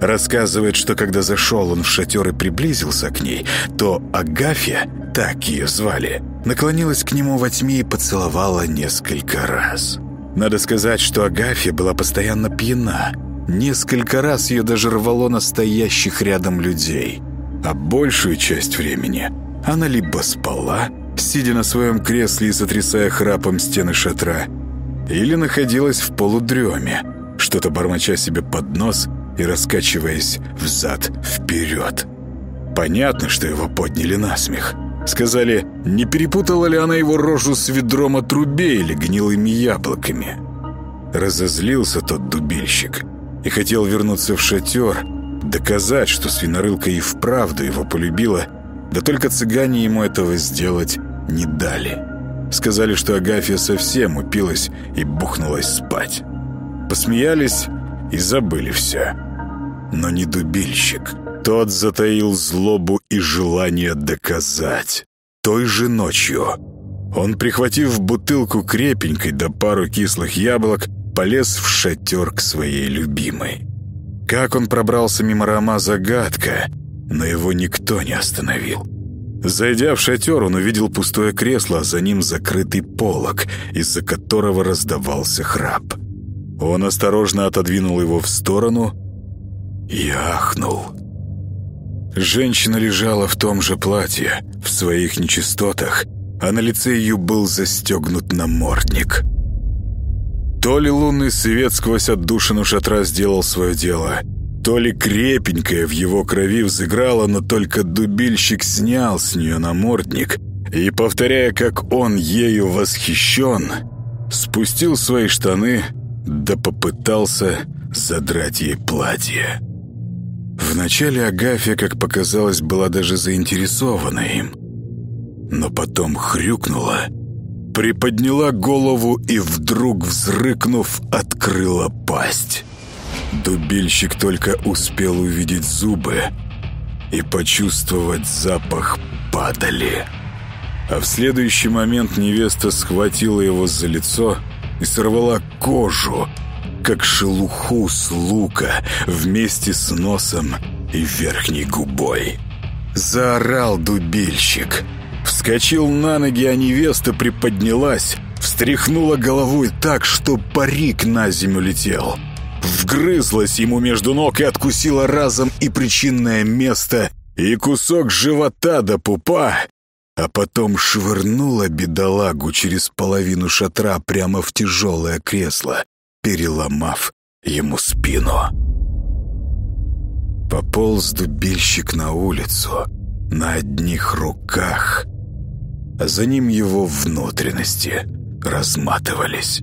Speaker 2: Рассказывает, что когда зашел он в шатер и приблизился к ней, то Агафья, так ее звали, наклонилась к нему во тьме и поцеловала несколько раз. Надо сказать, что Агафья была постоянно пьяна – Несколько раз ее даже рвало настоящих рядом людей. А большую часть времени она либо спала, сидя на своем кресле и сотрясая храпом стены шатра, или находилась в полудреме, что-то бормоча себе под нос и раскачиваясь взад-вперед. Понятно, что его подняли на смех. Сказали, не перепутала ли она его рожу с ведром отрубей или гнилыми яблоками. Разозлился тот дубильщик – и хотел вернуться в шатер, доказать, что свинорылка и вправду его полюбила, да только цыгане ему этого сделать не дали. Сказали, что Агафья совсем упилась и бухнулась спать. Посмеялись и забыли все. Но не дубильщик. Тот затаил злобу и желание доказать. Той же ночью он, прихватив бутылку крепенькой да пару кислых яблок, полез в шатер к своей любимой. Как он пробрался мимо Рома, загадка, но его никто не остановил. Зайдя в шатер, он увидел пустое кресло, а за ним закрытый полог, из-за которого раздавался храп. Он осторожно отодвинул его в сторону и ахнул. Женщина лежала в том же платье, в своих нечистотах, а на лице ее был застегнут намордник — то ли лунный свет сквозь отдушину шатра сделал свое дело, то ли крепенькая в его крови взыграла, но только дубильщик снял с нее намордник и, повторяя, как он ею восхищен, спустил свои штаны да попытался задрать ей платье. Вначале Агафья, как показалось, была даже заинтересована им, но потом хрюкнула — приподняла голову и вдруг, взрыкнув, открыла пасть. Дубильщик только успел увидеть зубы и почувствовать запах падали.
Speaker 1: А в следующий момент невеста схватила его за лицо и сорвала кожу, как шелуху с лука вместе с носом и верхней губой. Заорал дубильщик. Вскочил на ноги, а невеста приподнялась, встряхнула головой так, что парик на землю летел. Вгрызлась ему между ног и откусила разом и причинное место, и кусок живота до пупа, а потом швырнула бедолагу через половину шатра прямо в тяжелое кресло, переломав ему спину. Пополз дубильщик на улицу на одних руках, а за ним его внутренности разматывались.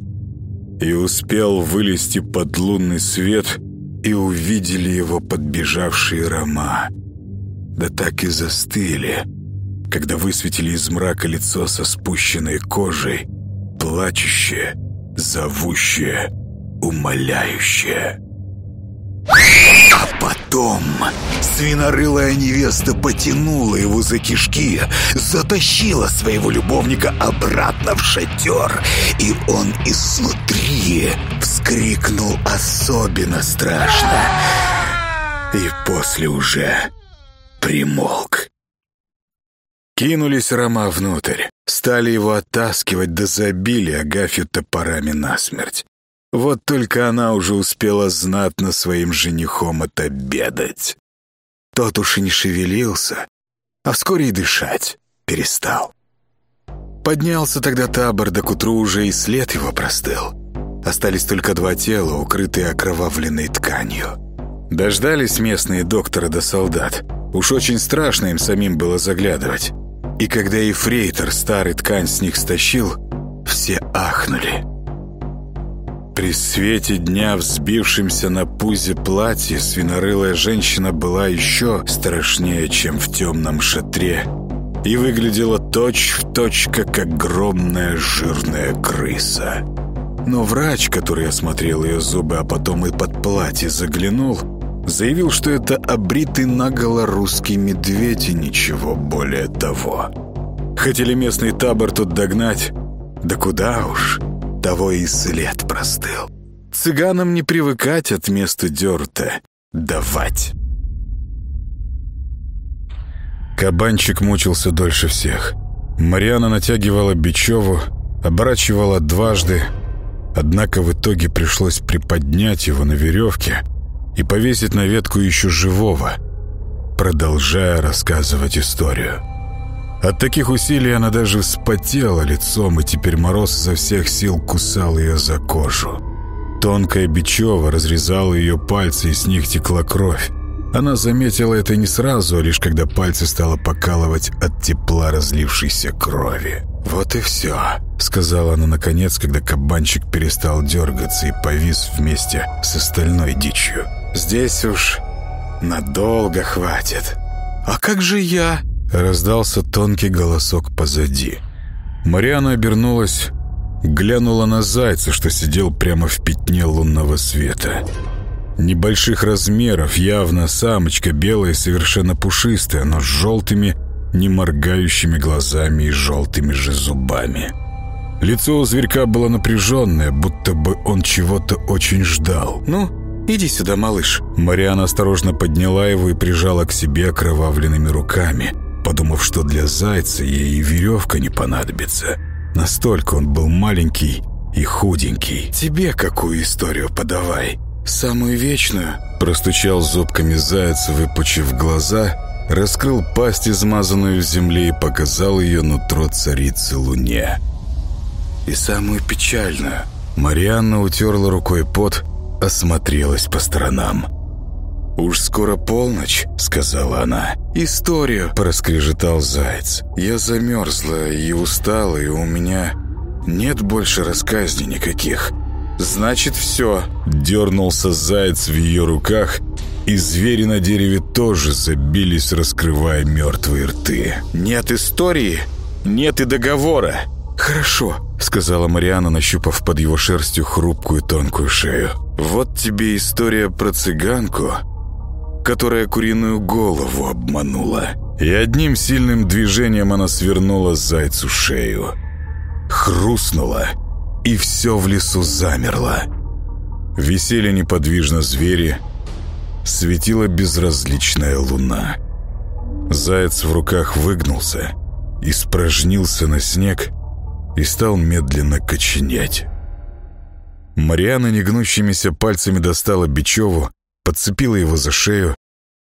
Speaker 1: И успел вылезти под лунный свет, и увидели его подбежавшие рома. Да так и застыли, когда высветили из мрака лицо со спущенной кожей, плачущее, зовущее, умоляющее. А потом свинорылая невеста потянула его за кишки, затащила своего любовника обратно в шатер, и он изнутри вскрикнул особенно страшно. И после уже примолк. Кинулись Рома внутрь, стали его оттаскивать, да забили Агафью топорами насмерть. Вот только она уже успела знатно своим женихом отобедать. Тот уж и не шевелился, а вскоре и дышать перестал. Поднялся тогда табор, да к утру уже и след его простыл. Остались только два тела, укрытые окровавленной тканью. Дождались местные доктора да солдат. Уж очень страшно им самим было заглядывать. И когда Ефрейтор старый ткань с них стащил, все ахнули. При свете дня, взбившемся на пузе платье, свинорылая женщина была еще страшнее, чем в темном шатре, и выглядела точь-в-точь, точь, как огромная жирная крыса. Но врач, который осмотрел ее зубы, а потом и под платье заглянул, заявил, что это обритый наголо русский медведь и ничего более того. Хотели местный табор тут догнать, да куда уж того и след простыл. Цыганам не привыкать от места дерта давать. Кабанчик мучился дольше всех. Мариана натягивала Бичеву, оборачивала дважды, однако в итоге пришлось приподнять его на веревке и повесить на ветку еще живого, продолжая рассказывать историю. От таких усилий она даже вспотела лицом, и теперь мороз изо всех сил кусал ее за кожу. Тонкая бичева разрезала ее пальцы, и с них текла кровь. Она заметила это не сразу, а лишь когда пальцы стало покалывать от тепла разлившейся крови. «Вот и все», — сказала она наконец, когда кабанчик перестал дергаться и повис вместе с остальной дичью. «Здесь уж надолго хватит». «А как же я?» Раздался тонкий голосок позади. Мариана обернулась, глянула на зайца, что сидел прямо в пятне лунного света. Небольших размеров, явно самочка, белая, совершенно пушистая, но с желтыми, не моргающими глазами и желтыми же зубами. Лицо у зверька было напряженное, будто бы он чего-то очень ждал. «Ну, иди сюда, малыш». Мариана осторожно подняла его и прижала к себе окровавленными руками – подумав, что для зайца ей и веревка не понадобится. Настолько он был маленький и худенький. «Тебе какую историю подавай? Самую вечную?» Простучал зубками заяц, выпучив глаза, раскрыл пасть, измазанную в земле, и показал ее нутро царицы Луне. «И самую печальную?» Марианна утерла рукой пот, осмотрелась по сторонам. «Уж скоро полночь», — сказала она. «Историю», — проскрежетал заяц. «Я замерзла и устала, и у меня нет больше рассказней никаких». «Значит, все», — дернулся заяц в ее руках, и звери на дереве тоже забились, раскрывая мертвые рты. «Нет истории, нет и договора». «Хорошо», — сказала Мариана, нащупав под его шерстью хрупкую тонкую шею. «Вот тебе история про цыганку, которая куриную голову обманула. И одним сильным движением она свернула зайцу шею. Хрустнула, и все в лесу замерло. Висели неподвижно звери, светила безразличная луна. Заяц в руках выгнулся, испражнился на снег и стал медленно коченеть. Мариана негнущимися пальцами достала Бичеву, подцепила его за шею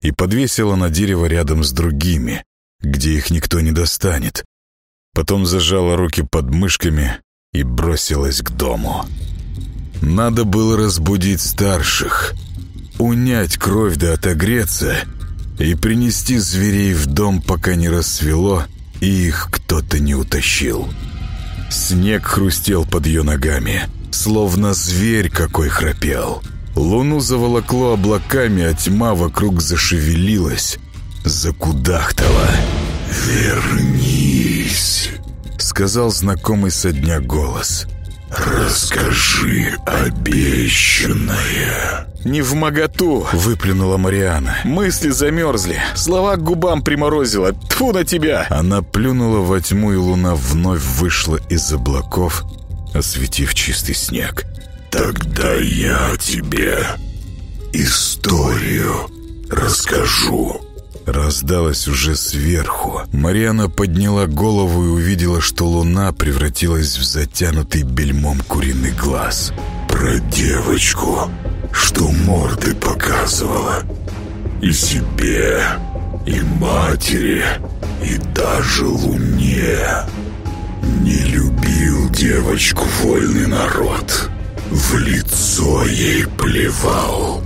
Speaker 1: и подвесила на дерево рядом с другими, где их никто не достанет. Потом зажала руки под мышками и бросилась к дому. Надо было разбудить старших, унять кровь да отогреться и принести зверей в дом, пока не рассвело и их кто-то не утащил. Снег хрустел под ее ногами, словно зверь какой храпел. Луну заволокло облаками, а тьма вокруг зашевелилась, закудахтала.
Speaker 3: «Вернись!»
Speaker 1: — сказал знакомый со дня голос.
Speaker 3: «Расскажи обещанное!»
Speaker 4: «Не в моготу!»
Speaker 1: — выплюнула Мариана.
Speaker 4: «Мысли замерзли, слова к губам приморозило. Тьфу на тебя!»
Speaker 1: Она плюнула во тьму, и луна вновь вышла из облаков, осветив чистый снег.
Speaker 3: «Тогда я тебе историю расскажу».
Speaker 1: Раздалось уже сверху. Мариана подняла голову и увидела, что луна превратилась в затянутый бельмом куриный глаз.
Speaker 3: «Про девочку, что морды показывала. И себе, и матери, и даже луне. Не любил девочку вольный народ. В лицо ей плевал»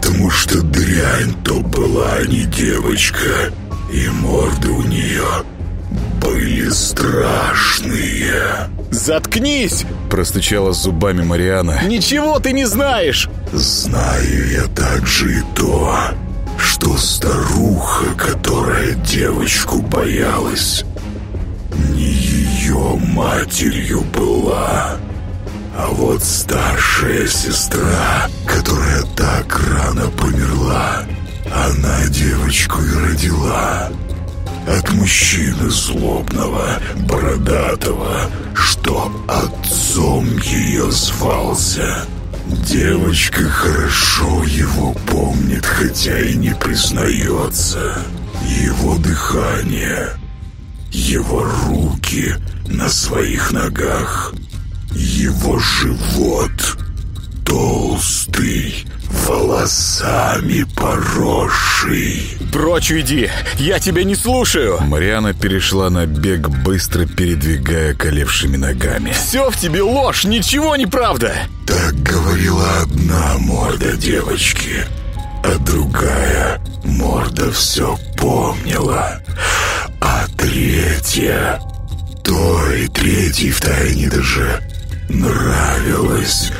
Speaker 3: потому что дрянь то была а не девочка, и морды у нее были страшные.
Speaker 4: «Заткнись!»
Speaker 1: – простучала зубами Мариана.
Speaker 4: «Ничего ты не знаешь!»
Speaker 3: «Знаю я также и то, что старуха, которая девочку боялась, не ее матерью была». А вот старшая сестра, которая так рано померла, она девочку и родила. От мужчины злобного, бородатого, что отцом ее звался. Девочка хорошо его помнит, хотя и не признается. Его дыхание, его руки на своих ногах — его живот толстый, волосами поросший.
Speaker 4: Прочь уйди, я тебя не слушаю.
Speaker 1: Мариана перешла на бег, быстро передвигая колевшими ногами.
Speaker 4: Все в тебе ложь, ничего не правда.
Speaker 3: Так говорила одна морда девочки, а другая морда все помнила, а третья... Той третьей втайне даже нравилось,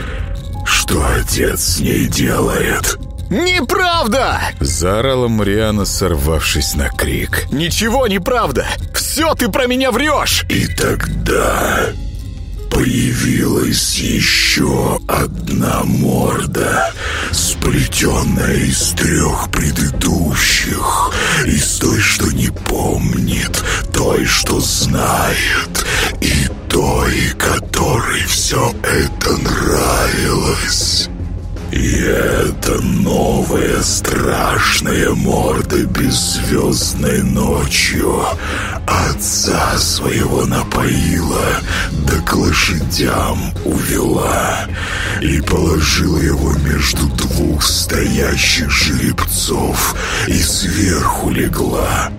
Speaker 3: что отец с ней делает.
Speaker 4: «Неправда!»
Speaker 1: Заорала Мариана, сорвавшись на крик.
Speaker 4: «Ничего неправда! Все ты про меня врешь!»
Speaker 3: И тогда появилась еще одна морда, сплетенная из трех предыдущих, из той, что не помнит, той, что знает, той, которой все это нравилось. И эта новая страшная морда беззвездной ночью Отца своего напоила, да к лошадям увела И положила его между двух стоящих жеребцов И сверху легла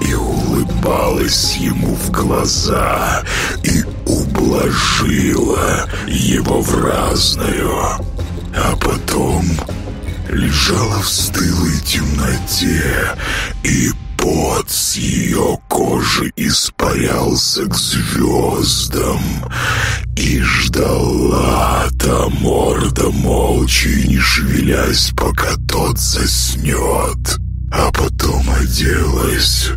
Speaker 3: и улыбалась ему в глаза и ублажила его в разную. А потом лежала в стылой темноте, и пот с ее кожи испарялся к звездам. И ждала та морда молча и не шевелясь, пока тот заснет. А потом оделась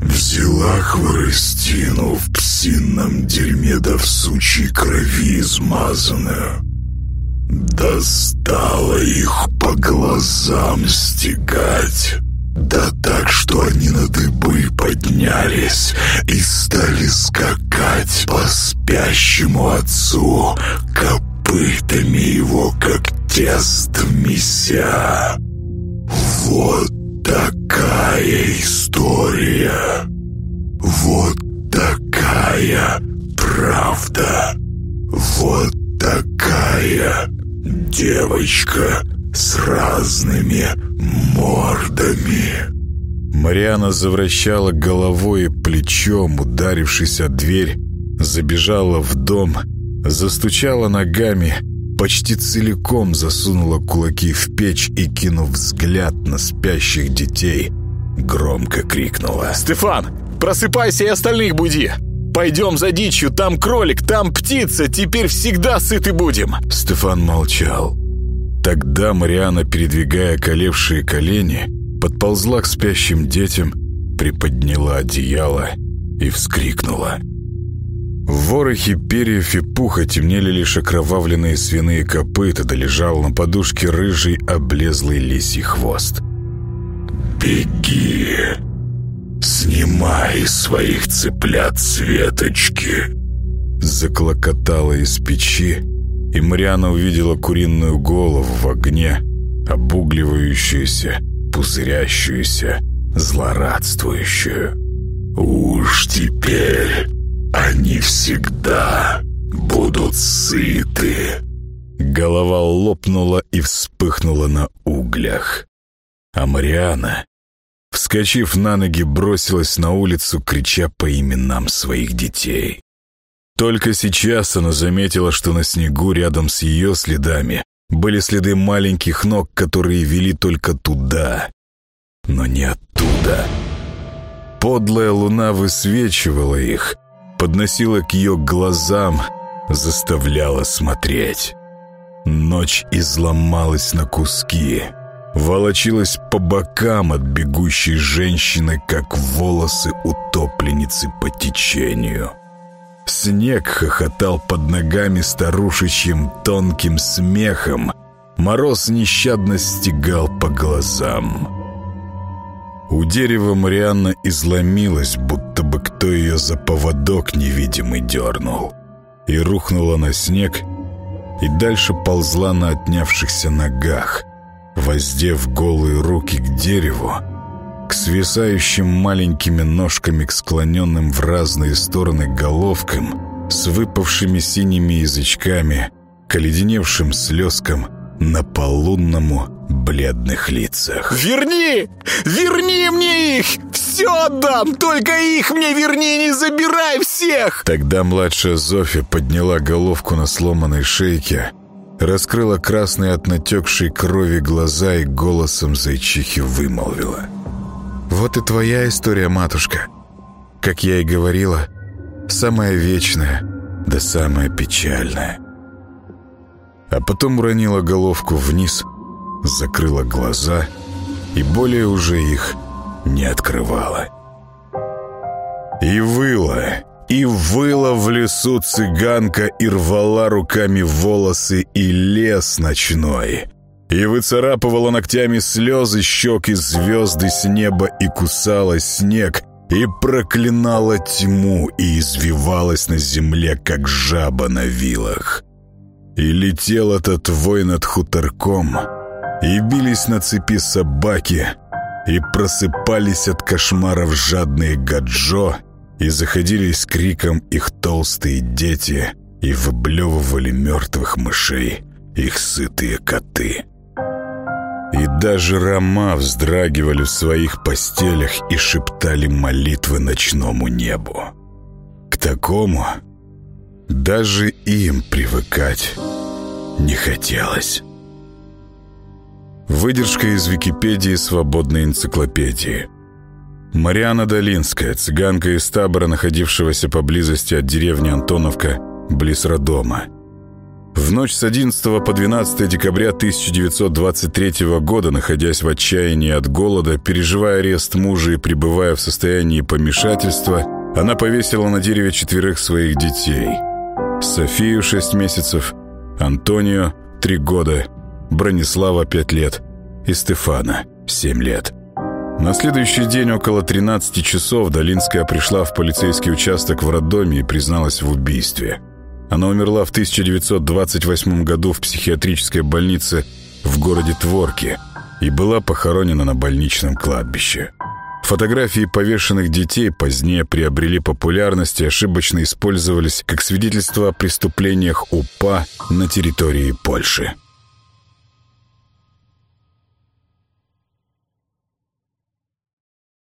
Speaker 3: Взяла хворостину в псинном дерьме да в сучьей крови измазанную. Достала их по глазам стегать. Да так, что они на дыбы поднялись и стали скакать по спящему отцу, копытами его, как тесто меся. Вот такая история. Вот такая правда. Вот такая девочка с разными мордами.
Speaker 1: Мариана завращала головой и плечом, ударившись о дверь, забежала в дом, застучала ногами, почти целиком засунула кулаки в печь и, кинув взгляд на спящих детей, громко крикнула.
Speaker 4: «Стефан, просыпайся и остальных буди! Пойдем за дичью, там кролик, там птица, теперь всегда сыты будем!»
Speaker 1: Стефан молчал. Тогда Мариана, передвигая колевшие колени, подползла к спящим детям, приподняла одеяло и вскрикнула. В ворохе перьев и пуха темнели лишь окровавленные свиные копыта, да лежал на подушке рыжий облезлый лисий хвост.
Speaker 3: «Беги! Снимай своих цыплят с веточки!»
Speaker 1: Заклокотала из печи, и Мариана увидела куриную голову в огне, обугливающуюся, пузырящуюся, злорадствующую.
Speaker 3: «Уж теперь они всегда будут сыты!»
Speaker 1: Голова лопнула и вспыхнула на углях. А Мариана, вскочив на ноги, бросилась на улицу, крича по именам своих детей. Только сейчас она заметила, что на снегу рядом с ее следами были следы маленьких ног, которые вели только туда, но не оттуда. Подлая луна высвечивала их, подносила к ее глазам, заставляла смотреть. Ночь изломалась на куски, волочилась по бокам от бегущей женщины, как волосы утопленницы по течению. Снег хохотал под ногами старушечьим тонким смехом. Мороз нещадно стегал по глазам. У дерева Марианна изломилась, будто бы кто ее за поводок невидимый дернул. И рухнула на снег, и дальше ползла на отнявшихся ногах, воздев голые руки к дереву, к свисающим маленькими ножками к склоненным в разные стороны головкам с выпавшими синими язычками, к оледеневшим слезкам на полунному бледных лицах.
Speaker 4: «Верни! Верни мне их! Все отдам! Только их мне верни! Не забирай всех!»
Speaker 1: Тогда младшая Зофия подняла головку на сломанной шейке, раскрыла красные от натекшей крови глаза и голосом зайчихи вымолвила — вот и твоя история, матушка. Как я и говорила, самая вечная, да самая печальная. А потом уронила головку вниз, закрыла глаза и более уже их не открывала. И выла, и выла в лесу цыганка и рвала руками волосы и лес ночной — и выцарапывала ногтями слезы щеки звезды с неба и кусала снег, и проклинала тьму, и извивалась на земле, как жаба на вилах. И летел этот вой над хуторком, и бились на цепи собаки, и просыпались от кошмаров жадные гаджо, и заходили с криком их толстые дети, и выблевывали мертвых мышей их сытые коты. И даже рома вздрагивали в своих постелях и шептали молитвы ночному небу. К такому даже им привыкать не хотелось. Выдержка из Википедии «Свободной энциклопедии». Мариана Долинская, цыганка из табора, находившегося поблизости от деревни Антоновка, близ Родома. В ночь с 11 по 12 декабря 1923 года, находясь в отчаянии от голода, переживая арест мужа и пребывая в состоянии помешательства, она повесила на дереве четверых своих детей. Софию 6 месяцев, Антонио 3 года, Бронислава 5 лет и Стефана 7 лет. На следующий день около 13 часов Долинская пришла в полицейский участок в роддоме и призналась в убийстве. Она умерла в 1928 году в психиатрической больнице в городе Творки и была похоронена на больничном кладбище. Фотографии повешенных детей позднее приобрели популярность и ошибочно использовались как свидетельство о преступлениях УПА на территории Польши.